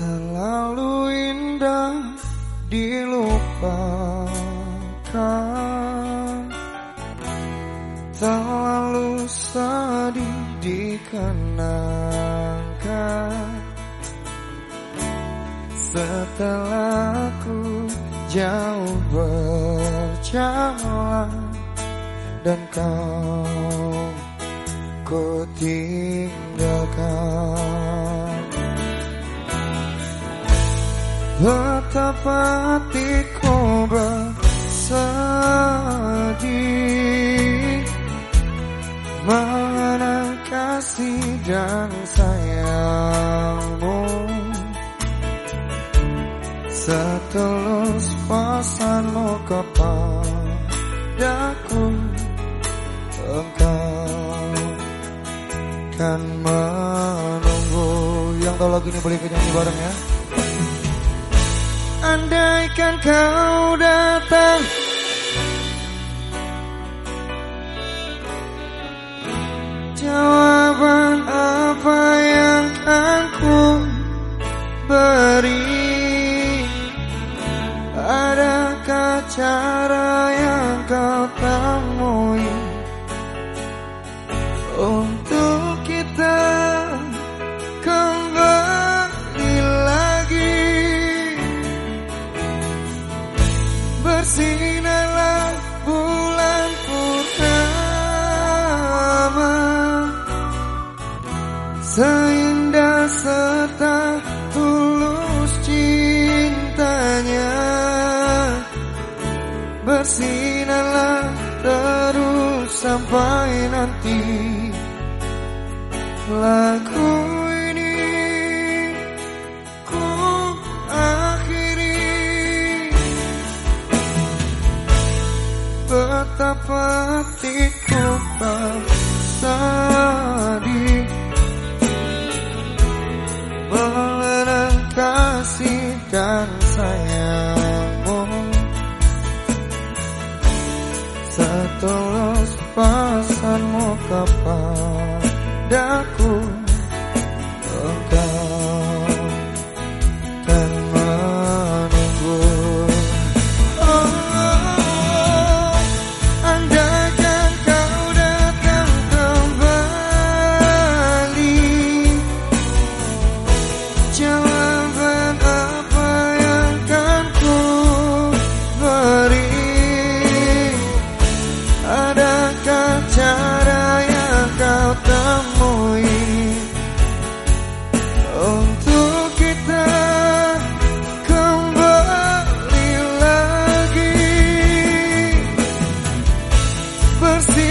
Terlalu indah dilupakan. Terlalu sedih dikenangkan. Setelah ku jauh berjalan Dan kau ku tinggalkan. Betapa hatiku bersedih. Mengenang kasih dan sayangmu? Setulus pesanmu kepadaku Engkau kan menunggu. Yang tahu lagu ini boleh nyanyi bareng ya Andaikan kau datang Bersinarlah bulan purnama. Seindah serta tulus cintanya. Bersinarlah terus sampai nanti. Lagu Betapa hatiku bersedih Mengenang kasih dan sayangmu. Setulus pesanmu kepada perceber.